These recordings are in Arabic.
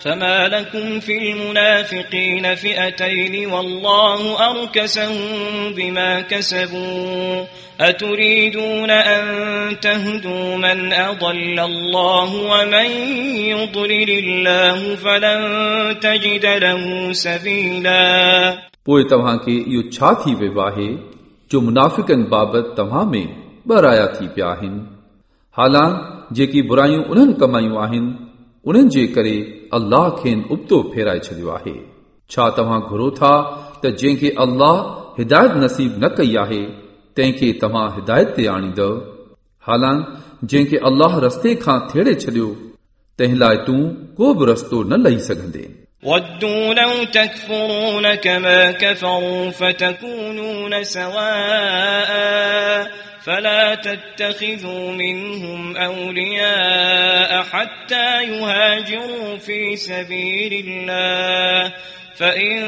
فما لكم في المنافقين فئتين والله أركسهم بما كسبوا أتريدون أن تهدوا من أضل الله ومن يضلل الله فلن تجد له سبيلا पोइ तव्हांखे इहो छा थी वियो आहे जो मुनाफ़िकनि बाबति तव्हां में ॿ राया थी पिया आहिनि हालांकि जेकी बुरायूं उन्हनि कमायूं आहिनि उन्हनि जे करे अल्लाह खेनि उबतो फेराए छॾियो आहे छा तव्हां घुरो था त जंहिंखे अल्लाह हिदायत नसीब न कई आहे तंहिंखे तव्हां हिदायत ते आणींदव हालांकि जंहिंखे अल्लाह रस्ते खां थेड़े छॾियो तंहिं लाइ तूं को बि रस्तो न लही सघंदे ودوا لو تكفرون كما كفروا فتكونون سواء فلا تتخذوا منهم أولياء حتى يهاجروا في سبيل الله فإن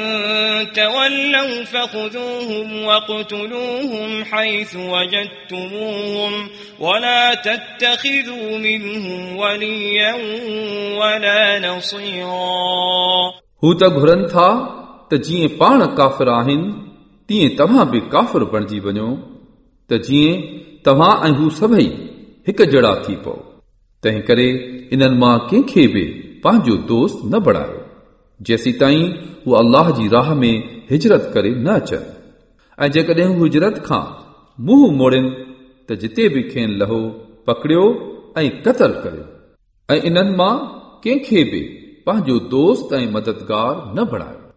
تولوا فخذوهم واقتلوهم حيث وجدتموهم ولا تتخذوا منهم وليا ولا نصيرا हू त घुरनि था त जीअं पाण काफ़िर आहिनि तीअं तव्हां बि काफ़िर बणिजी वञो त जीअं तव्हां ऐं हू सभई, हिकु जहिड़ा थी पओ। तंहिं करे इन्हनि माँ कंहिंखे बि पंहिंजो दोस्त न बणायो। जेसी ताईं हू अल्लाह जी राह में हिजरत करे न अचनि। ऐं जेकॾहिं हू हिजरत खां मुंहुं मोड़नि, त जिते बि खेनि लहो, पकड़ियो ऐं क़तल करियो। ऐं इन्हनि माँ कंहिंखे बि पंहिंजो दोस्त ऐं मददगार न बणायो।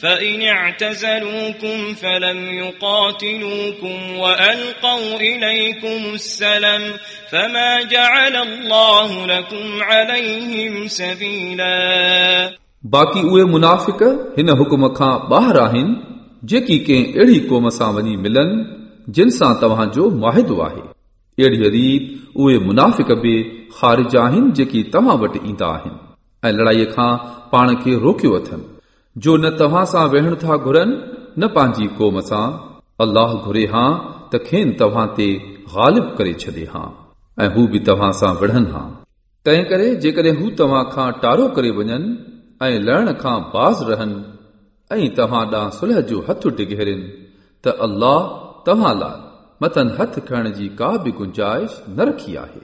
فإن اعتزلوكم فلم يقاتلوكم وألقوا إليكم السلم فما جعل الله لكم عليهم سبيلا बाक़ी उहे मुनाफ़िक हिन हुकुम खां ॿाहिरि आहिनि जेकी कंहिं अहिड़ी क़ौम सां वञी मिलनि जिन सां तव्हांजो मुआदो आहे अहिड़ी रीत उहे मुनाफ़िक बि ख़ारिज आहिनि जेकी तव्हां वटि ईंदा आहिनि ऐं लड़ाईअ खां पाण खे रोकियो अथनि جو نه توهان سان ويهڻ ٿا گهرن نه پنهنجي قوم سان. الله گهري هان ته کين توهان تي غالب ڪري ڇڏي هان ۽ هو به توهان سان وڙهن هان. تنهن ڪري جيڪڏهن هو توهان کان ٽارو ڪري وڃن ۽ لهڻ کان باز رهن ۽ توهان ڏانهن سله جو هٿ ڊگهيرن ته الله توهان لاءِ مٿن هٿ کڻڻ جي ڪا به گنجائش نه رکي آهي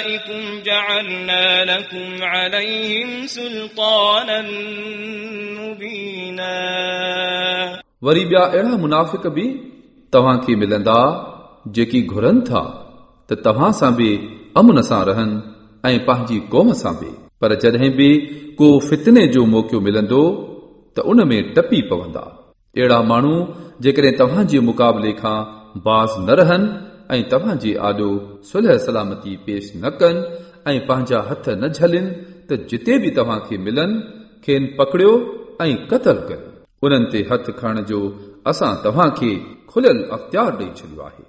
وأولئكم جعلنا لكم عليهم سلطانا مبينا वरी ॿिया अहिड़ा मुनाफ़िक बि तव्हांखे मिलंदा जेकी घुरनि था त तव्हां सां बि अमुन सां रहनि ऐं पंहिंजी क़ौम सां बि पर जॾहिं बि को फितने जो मौक़ो मिलंदो त उन में टपी पवंदा अहिड़ा माण्हू जेकॾहिं तव्हांजे मुक़ाबले खां बाज़ न रहनि ۽ توهان جي آڏو سله سلامتي پيش نه ڪن ۽ پنهنجا هٿ نه جهلن ته جتي به توهان کي ملن کين پڪڙيو ۽ قتل ڪيو انهن تي هٿ کڻڻ جو اسان توهان کي کليل اختيار ڏيئي ڇڏيو آهي